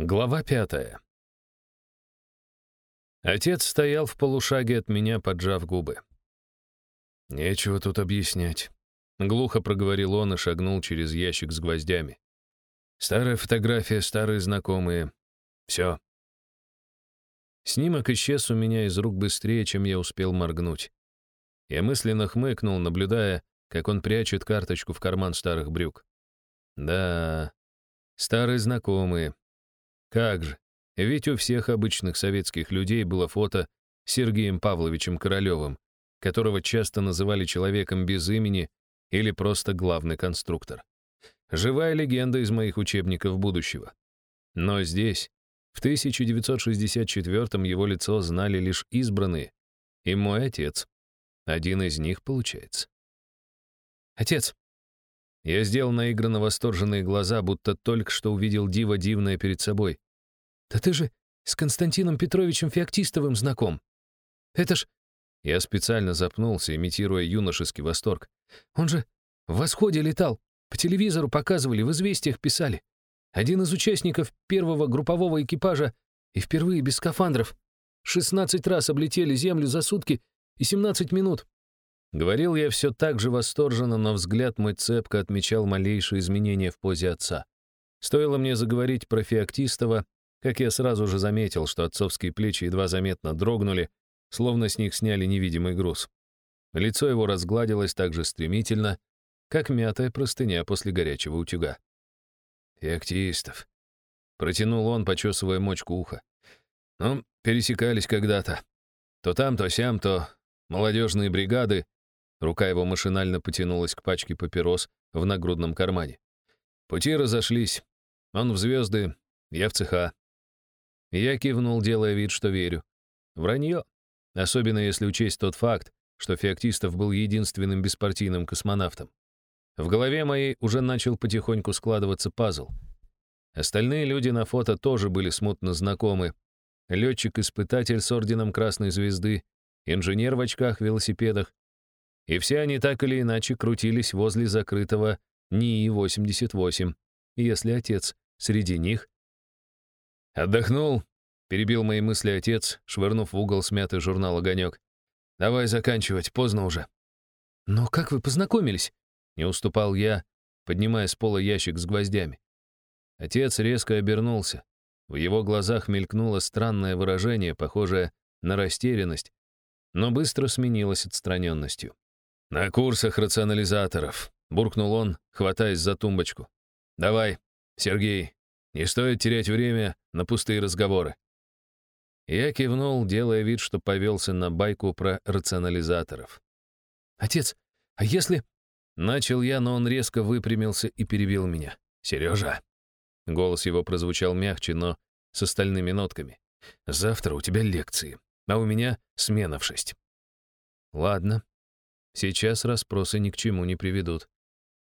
Глава пятая. Отец стоял в полушаге от меня, поджав губы. «Нечего тут объяснять», — глухо проговорил он и шагнул через ящик с гвоздями. «Старая фотография, старые знакомые. Все». Снимок исчез у меня из рук быстрее, чем я успел моргнуть. Я мысленно хмыкнул, наблюдая, как он прячет карточку в карман старых брюк. Да, старые знакомые, как же, ведь у всех обычных советских людей было фото с Сергеем Павловичем Королевым, которого часто называли человеком без имени или просто главный конструктор. Живая легенда из моих учебников будущего. Но здесь, в 1964-м, его лицо знали лишь избранные, и мой отец. Один из них, получается. «Отец!» Я сделал наигранно восторженные глаза, будто только что увидел диво дивное перед собой. «Да ты же с Константином Петровичем Феоктистовым знаком. Это ж...» Я специально запнулся, имитируя юношеский восторг. «Он же в восходе летал, по телевизору показывали, в известиях писали. Один из участников первого группового экипажа и впервые без скафандров. 16 раз облетели Землю за сутки и 17 минут. Говорил я все так же восторженно, но взгляд мой цепко отмечал малейшие изменения в позе отца. Стоило мне заговорить про Феоктистова, как я сразу же заметил, что отцовские плечи едва заметно дрогнули, словно с них сняли невидимый груз. Лицо его разгладилось так же стремительно, как мятая простыня после горячего утюга. «Феоктистов», — протянул он, почесывая мочку уха. «Ну, пересекались когда-то. То там, то сям, то молодежные бригады, Рука его машинально потянулась к пачке папирос в нагрудном кармане. Пути разошлись. Он в звезды, я в цеха. Я кивнул, делая вид, что верю. Вранье. Особенно если учесть тот факт, что Феоктистов был единственным беспартийным космонавтом. В голове моей уже начал потихоньку складываться пазл. Остальные люди на фото тоже были смутно знакомы. Летчик-испытатель с орденом Красной Звезды, инженер в очках-велосипедах, и все они так или иначе крутились возле закрытого НИИ-88, если отец среди них. «Отдохнул», — перебил мои мысли отец, швырнув в угол смятый журнал «Огонек». «Давай заканчивать, поздно уже». «Но как вы познакомились?» — не уступал я, поднимая с пола ящик с гвоздями. Отец резко обернулся. В его глазах мелькнуло странное выражение, похожее на растерянность, но быстро сменилось отстраненностью. «На курсах рационализаторов», — буркнул он, хватаясь за тумбочку. «Давай, Сергей, не стоит терять время на пустые разговоры». Я кивнул, делая вид, что повелся на байку про рационализаторов. «Отец, а если...» Начал я, но он резко выпрямился и перебил меня. «Сережа!» Голос его прозвучал мягче, но с остальными нотками. «Завтра у тебя лекции, а у меня смена в шесть». «Ладно, Сейчас расспросы ни к чему не приведут.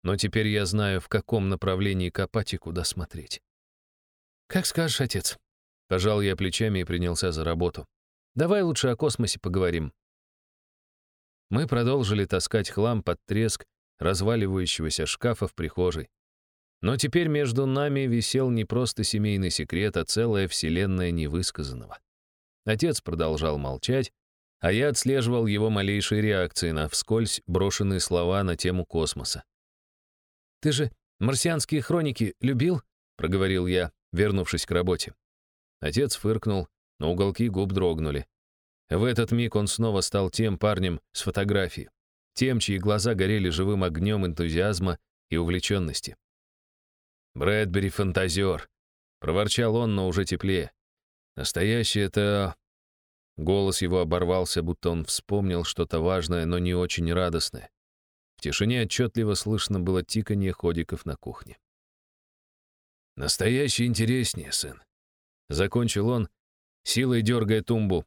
Но теперь я знаю, в каком направлении копать и куда смотреть. «Как скажешь, отец». Пожал я плечами и принялся за работу. «Давай лучше о космосе поговорим». Мы продолжили таскать хлам под треск разваливающегося шкафа в прихожей. Но теперь между нами висел не просто семейный секрет, а целая вселенная невысказанного. Отец продолжал молчать, а я отслеживал его малейшие реакции на вскользь брошенные слова на тему космоса. «Ты же марсианские хроники любил?» — проговорил я, вернувшись к работе. Отец фыркнул, но уголки губ дрогнули. В этот миг он снова стал тем парнем с фотографии, тем, чьи глаза горели живым огнем энтузиазма и увлеченности. «Брэдбери — фантазер», — проворчал он, но уже теплее. «Настоящий — это Голос его оборвался, будто он вспомнил что-то важное, но не очень радостное. В тишине отчетливо слышно было тиканье ходиков на кухне. «Настоящий интереснее, сын», — закончил он, силой дергая тумбу.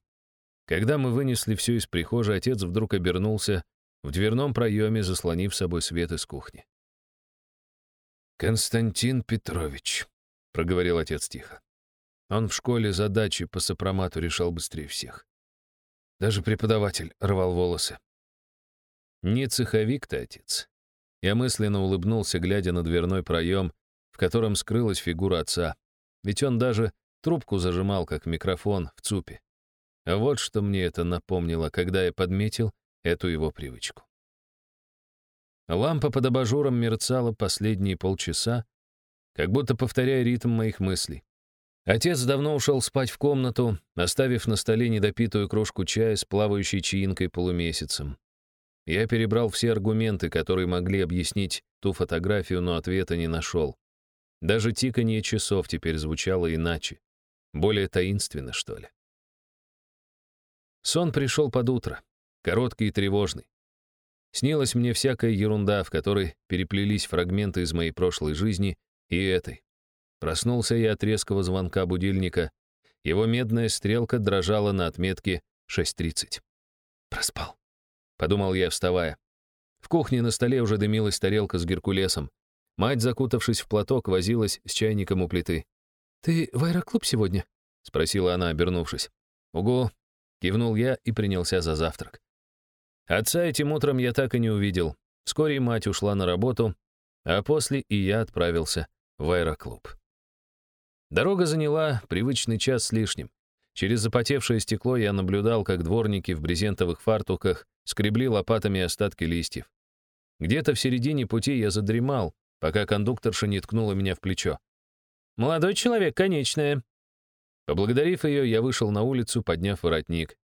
Когда мы вынесли все из прихожей, отец вдруг обернулся в дверном проеме, заслонив собой свет из кухни. «Константин Петрович», — проговорил отец тихо. Он в школе задачи по сопромату решал быстрее всех. Даже преподаватель рвал волосы. Не цеховик ты, отец. Я мысленно улыбнулся, глядя на дверной проем, в котором скрылась фигура отца. ведь он даже трубку зажимал, как микрофон, в ЦУПе. А вот что мне это напомнило, когда я подметил эту его привычку. Лампа под абажуром мерцала последние полчаса, как будто повторяя ритм моих мыслей. Отец давно ушел спать в комнату, оставив на столе недопитую кружку чая с плавающей чаинкой полумесяцем. Я перебрал все аргументы, которые могли объяснить ту фотографию, но ответа не нашел. Даже тиканье часов теперь звучало иначе. Более таинственно, что ли. Сон пришел под утро, короткий и тревожный. Снилась мне всякая ерунда, в которой переплелись фрагменты из моей прошлой жизни и этой. Проснулся я от резкого звонка будильника. Его медная стрелка дрожала на отметке 6.30. Проспал. — подумал я, вставая. В кухне на столе уже дымилась тарелка с геркулесом. Мать, закутавшись в платок, возилась с чайником у плиты. «Ты в аэроклуб сегодня?» — спросила она, обернувшись. «Угу!» — кивнул я и принялся за завтрак. Отца этим утром я так и не увидел. Вскоре мать ушла на работу, а после и я отправился в аэроклуб. Дорога заняла привычный час с лишним. Через запотевшее стекло я наблюдал, как дворники в брезентовых фартуках скребли лопатами остатки листьев. Где-то в середине пути я задремал, пока кондукторша не ткнула меня в плечо. «Молодой человек, конечная». Поблагодарив ее, я вышел на улицу, подняв воротник.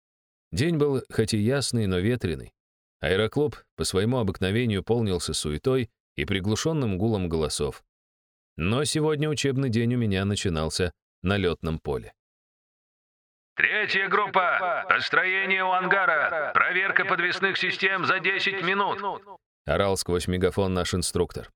День был хоть и ясный, но ветреный. Аэроклуб по своему обыкновению полнился суетой и приглушенным гулом голосов. Но сегодня учебный день у меня начинался на летном поле. Третья группа. Построение у ангара. Проверка подвесных систем за 10 минут. Орал сквозь мегафон наш инструктор.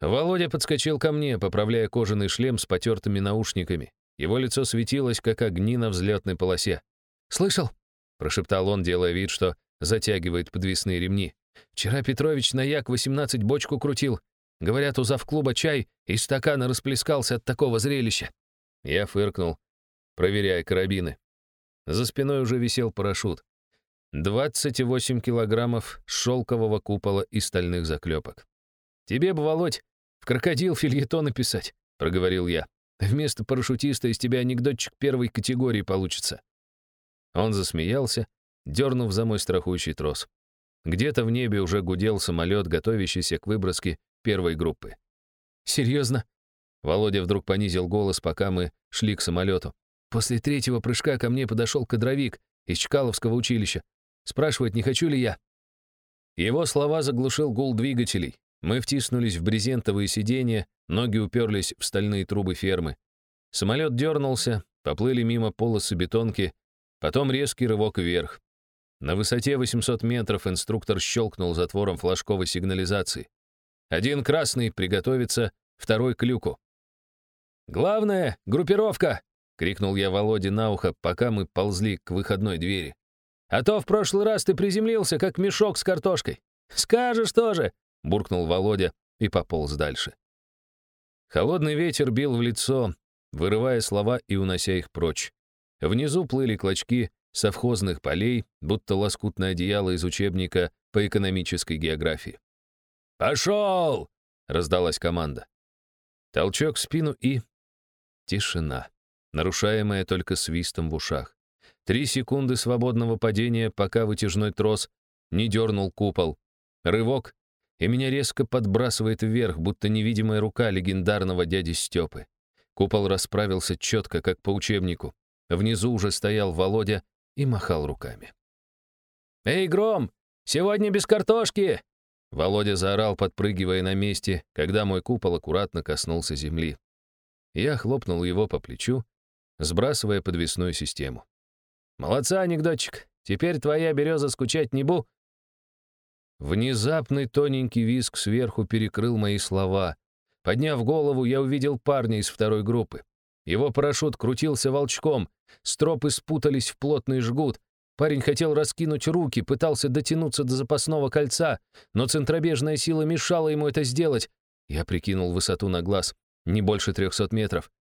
Володя подскочил ко мне, поправляя кожаный шлем с потертыми наушниками. Его лицо светилось, как огни на взлетной полосе. «Слышал?» — прошептал он, делая вид, что затягивает подвесные ремни. «Вчера Петрович на Як-18 бочку крутил. Говорят, у завклуба чай из стакана расплескался от такого зрелища». Я фыркнул, проверяя карабины. За спиной уже висел парашют. 28 килограммов шелкового купола и стальных заклепок. «Тебе бы, Володь, в крокодил фильетон написать», — проговорил я. «Вместо парашютиста из тебя анекдотчик первой категории получится». Он засмеялся, дернув за мой страхующий трос. Где-то в небе уже гудел самолет, готовящийся к выброске первой группы. «Серьезно?» Володя вдруг понизил голос, пока мы шли к самолету. После третьего прыжка ко мне подошел кадровик из Чкаловского училища. Спрашивает, не хочу ли я. Его слова заглушил гул двигателей. Мы втиснулись в брезентовые сиденья, ноги уперлись в стальные трубы фермы. Самолет дернулся, поплыли мимо полосы бетонки, потом резкий рывок вверх. На высоте 800 метров инструктор щелкнул затвором флажковой сигнализации. Один красный, приготовиться, второй к люку. «Главное — группировка!» — крикнул я Володе на ухо, пока мы ползли к выходной двери. «А то в прошлый раз ты приземлился, как мешок с картошкой. Скажешь тоже!» — буркнул Володя и пополз дальше. Холодный ветер бил в лицо, вырывая слова и унося их прочь. Внизу плыли клочки совхозных полей, будто лоскутное одеяло из учебника по экономической географии. «Пошел!» — раздалась команда. Толчок в спину и... Тишина нарушаемая только свистом в ушах. Три секунды свободного падения, пока вытяжной трос не дернул купол. Рывок, и меня резко подбрасывает вверх, будто невидимая рука легендарного дяди Степы. Купол расправился четко, как по учебнику. Внизу уже стоял Володя и махал руками. «Эй, Гром, сегодня без картошки!» Володя заорал, подпрыгивая на месте, когда мой купол аккуратно коснулся земли. Я хлопнул его по плечу, сбрасывая подвесную систему. «Молодца, анекдотчик. Теперь твоя береза скучать не бу...» Внезапный тоненький визг сверху перекрыл мои слова. Подняв голову, я увидел парня из второй группы. Его парашют крутился волчком, стропы спутались в плотный жгут. Парень хотел раскинуть руки, пытался дотянуться до запасного кольца, но центробежная сила мешала ему это сделать. Я прикинул высоту на глаз, не больше трехсот метров.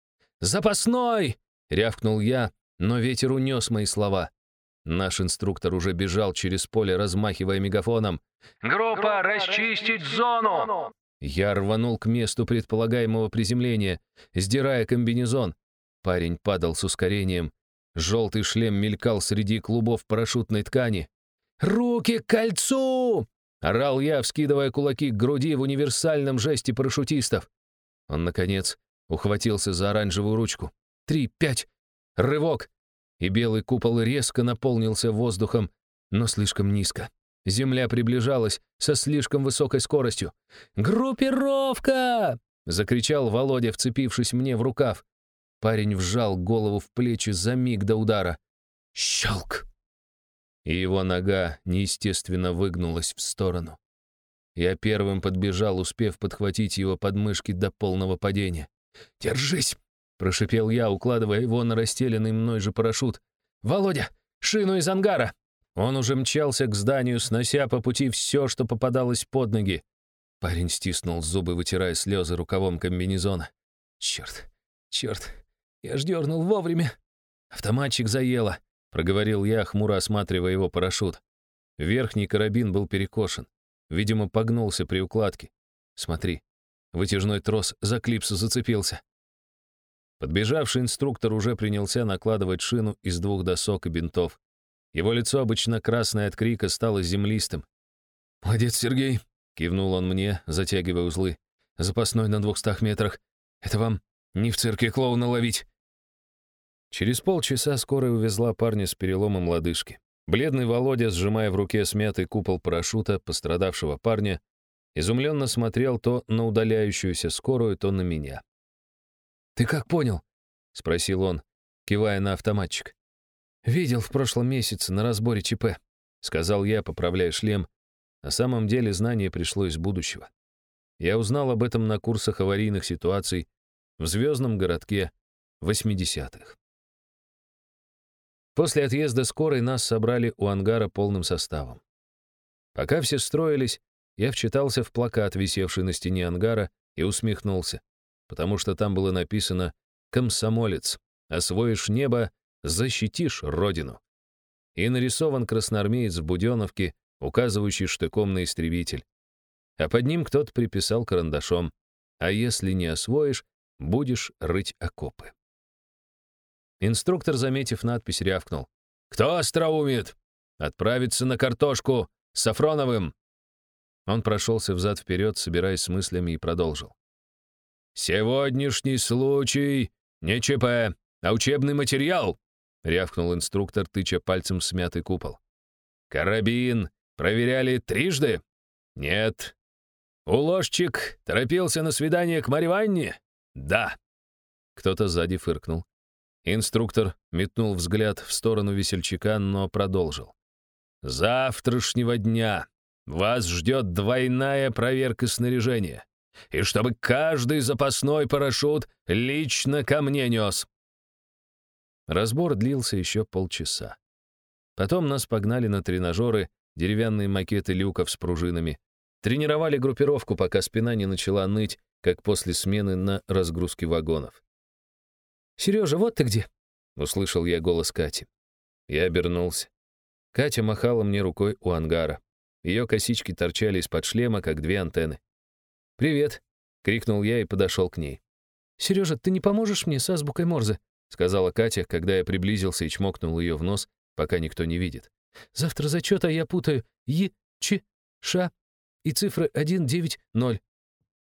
«Запасной!» — рявкнул я, но ветер унес мои слова. Наш инструктор уже бежал через поле, размахивая мегафоном. «Группа, расчистить зону!» Я рванул к месту предполагаемого приземления, сдирая комбинезон. Парень падал с ускорением. Желтый шлем мелькал среди клубов парашютной ткани. «Руки к кольцу!» — орал я, вскидывая кулаки к груди в универсальном жесте парашютистов. Он, наконец, ухватился за оранжевую ручку. «Три, пять! Рывок!» И белый купол резко наполнился воздухом, но слишком низко. Земля приближалась со слишком высокой скоростью. «Группировка!» — закричал Володя, вцепившись мне в рукав. Парень вжал голову в плечи за миг до удара. Щелк! И его нога неестественно выгнулась в сторону. Я первым подбежал, успев подхватить его подмышки до полного падения. «Держись!» — прошипел я, укладывая его на расстеленный мной же парашют. «Володя, шину из ангара!» Он уже мчался к зданию, снося по пути все, что попадалось под ноги. Парень стиснул зубы, вытирая слезы рукавом комбинезона. «Черт, черт, я ж дернул вовремя!» «Автоматчик заело», — проговорил я, хмуро осматривая его парашют. Верхний карабин был перекошен. Видимо, погнулся при укладке. Смотри, вытяжной трос за клипсу зацепился. Подбежавший инструктор уже принялся накладывать шину из двух досок и бинтов. Его лицо, обычно красное от крика, стало землистым. «Молодец, Сергей!» — кивнул он мне, затягивая узлы. «Запасной на двухстах метрах. Это вам не в цирке клоуна ловить!» Через полчаса скорая увезла парня с переломом лодыжки. Бледный Володя, сжимая в руке смятый купол парашюта пострадавшего парня, изумленно смотрел то на удаляющуюся скорую, то на меня. «Ты как понял?» — спросил он, кивая на автоматчик. «Видел в прошлом месяце на разборе ЧП», — сказал я, поправляя шлем. На самом деле знание пришло из будущего. Я узнал об этом на курсах аварийных ситуаций в звездном городке 80-х. После отъезда скорой нас собрали у ангара полным составом. Пока все строились, я вчитался в плакат, висевший на стене ангара, и усмехнулся, потому что там было написано «Комсомолец, освоишь небо, защитишь родину. И нарисован красноармеец в буденовке, указывающий штыком на истребитель. А под ним кто-то приписал карандашом «А если не освоишь, будешь рыть окопы». Инструктор, заметив надпись, рявкнул. «Кто остроумит? Отправиться на картошку с Сафроновым!» Он прошелся взад-вперед, собираясь с мыслями, и продолжил. «Сегодняшний случай не ЧП, а учебный материал рявкнул инструктор, тыча пальцем смятый купол. «Карабин проверяли трижды?» «Нет». «Уложчик торопился на свидание к Марье Ванне?» «Да». Кто-то сзади фыркнул. Инструктор метнул взгляд в сторону весельчака, но продолжил. «Завтрашнего дня вас ждет двойная проверка снаряжения. И чтобы каждый запасной парашют лично ко мне нес. Разбор длился еще полчаса. Потом нас погнали на тренажеры, деревянные макеты люков с пружинами. Тренировали группировку, пока спина не начала ныть, как после смены на разгрузке вагонов. «Сережа, вот ты где!» — услышал я голос Кати. Я обернулся. Катя махала мне рукой у ангара. Ее косички торчали из-под шлема, как две антенны. «Привет!» — крикнул я и подошел к ней. «Сережа, ты не поможешь мне с азбукой Морзе?» — сказала Катя, когда я приблизился и чмокнул ее в нос, пока никто не видит. «Завтра зачет, а я путаю Е, Ч, Ш и цифры 1, 9, 0».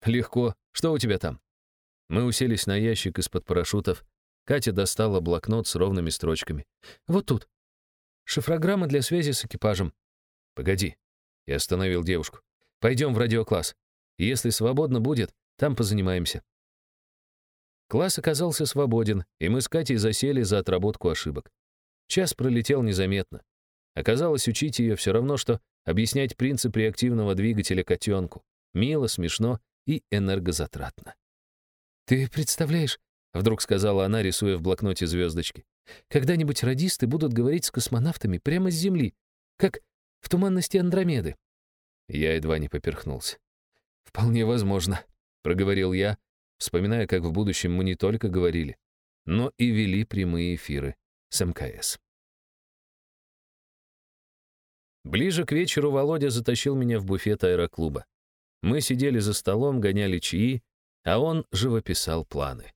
«Легко. Что у тебя там?» Мы уселись на ящик из-под парашютов. Катя достала блокнот с ровными строчками. «Вот тут. Шифрограмма для связи с экипажем». «Погоди». Я остановил девушку. «Пойдем в радиокласс. Если свободно будет, там позанимаемся». Класс оказался свободен, и мы с Катей засели за отработку ошибок. Час пролетел незаметно. Оказалось, учить ее все равно, что объяснять принцип реактивного двигателя котенку. Мило, смешно и энергозатратно. «Ты представляешь?» — вдруг сказала она, рисуя в блокноте звездочки. «Когда-нибудь радисты будут говорить с космонавтами прямо с Земли, как в туманности Андромеды». Я едва не поперхнулся. «Вполне возможно», — проговорил я, вспоминая, как в будущем мы не только говорили, но и вели прямые эфиры с МКС. Ближе к вечеру Володя затащил меня в буфет аэроклуба. Мы сидели за столом, гоняли чаи, а он живописал планы.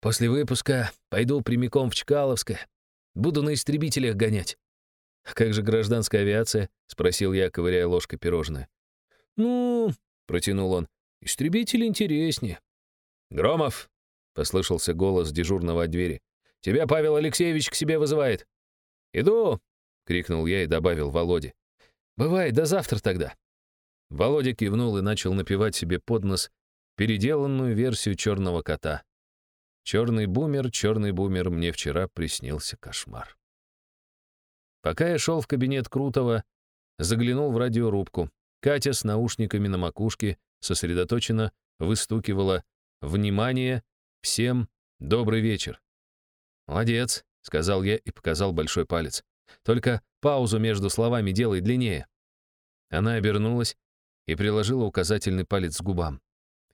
После выпуска пойду прямиком в Чкаловское. Буду на истребителях гонять». «А как же гражданская авиация?» — спросил я, ковыряя ложкой пирожное. «Ну...» — протянул он. «Истребители интереснее». «Громов!» — послышался голос дежурного от двери. «Тебя Павел Алексеевич к себе вызывает». «Иду!» — крикнул я и добавил Володе. «Бывает, до завтра тогда». Володя кивнул и начал напевать себе под нос переделанную версию «Черного кота». «Черный бумер, черный бумер, мне вчера приснился кошмар». Пока я шел в кабинет Крутого, заглянул в радиорубку. Катя с наушниками на макушке сосредоточенно выстукивала «Внимание! Всем добрый вечер!» «Молодец!» — сказал я и показал большой палец. «Только паузу между словами делай длиннее». Она обернулась и приложила указательный палец к губам.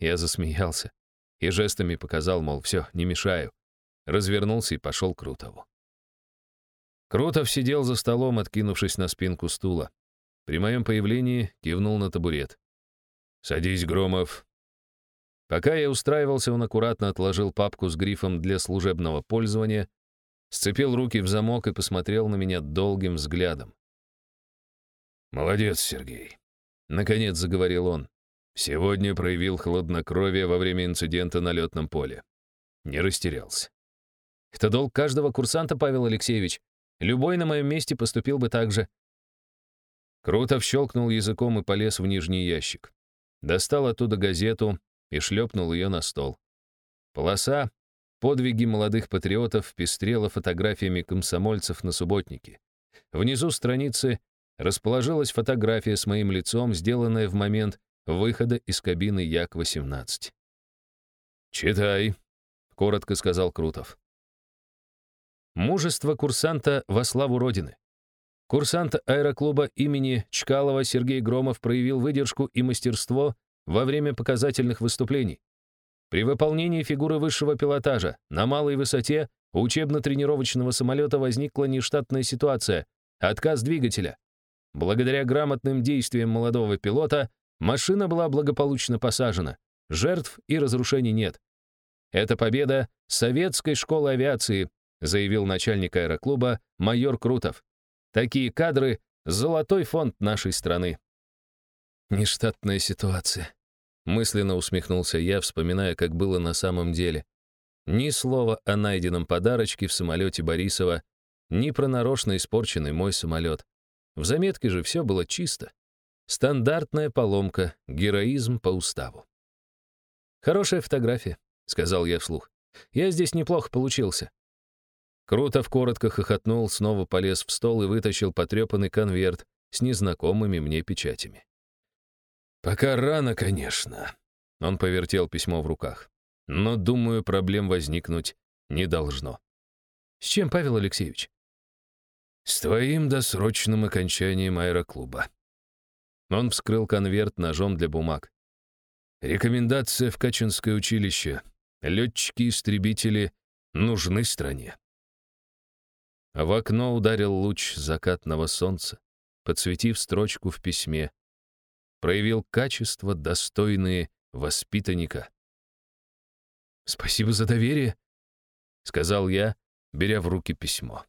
Я засмеялся и жестами показал, мол, все, не мешаю. Развернулся и пошел к Крутову. Крутов сидел за столом, откинувшись на спинку стула. При моем появлении кивнул на табурет. «Садись, Громов». Пока я устраивался, он аккуратно отложил папку с грифом для служебного пользования, сцепил руки в замок и посмотрел на меня долгим взглядом. «Молодец, Сергей. Наконец заговорил он. Сегодня проявил хладнокровие во время инцидента на летном поле. Не растерялся. Это долг каждого курсанта, Павел Алексеевич. Любой на моем месте поступил бы так же. Крутов щелкнул языком и полез в нижний ящик. Достал оттуда газету и шлепнул ее на стол. Полоса «Подвиги молодых патриотов» пестрела фотографиями комсомольцев на субботнике. Внизу страницы расположилась фотография с моим лицом, сделанная в момент выхода из кабины Як-18. «Читай», — коротко сказал Крутов. Мужество курсанта во славу Родины. Курсант аэроклуба имени Чкалова Сергей Громов проявил выдержку и мастерство во время показательных выступлений. При выполнении фигуры высшего пилотажа на малой высоте у учебно-тренировочного самолета возникла нештатная ситуация — отказ двигателя. Благодаря грамотным действиям молодого пилота машина была благополучно посажена. Жертв и разрушений нет. Это победа советской школы авиации, заявил начальник аэроклуба майор Крутов. Такие кадры — золотой фонд нашей страны. Нештатная ситуация. Мысленно усмехнулся я, вспоминая, как было на самом деле. Ни слова о найденном подарочке в самолете Борисова, ни про нарочно испорченный мой самолет. В заметке же все было чисто. Стандартная поломка, героизм по уставу. «Хорошая фотография», — сказал я вслух. «Я здесь неплохо получился». Крутов коротко хохотнул, снова полез в стол и вытащил потрепанный конверт с незнакомыми мне печатями. «Пока рано, конечно», — он повертел письмо в руках. «Но, думаю, проблем возникнуть не должно». «С чем, Павел Алексеевич?» «С твоим досрочным окончанием аэроклуба». Он вскрыл конверт ножом для бумаг. «Рекомендация в Качинское училище. Летчики-истребители нужны стране». В окно ударил луч закатного солнца, подсветив строчку в письме. Проявил качества, достойные воспитанника. «Спасибо за доверие», — сказал я, беря в руки письмо.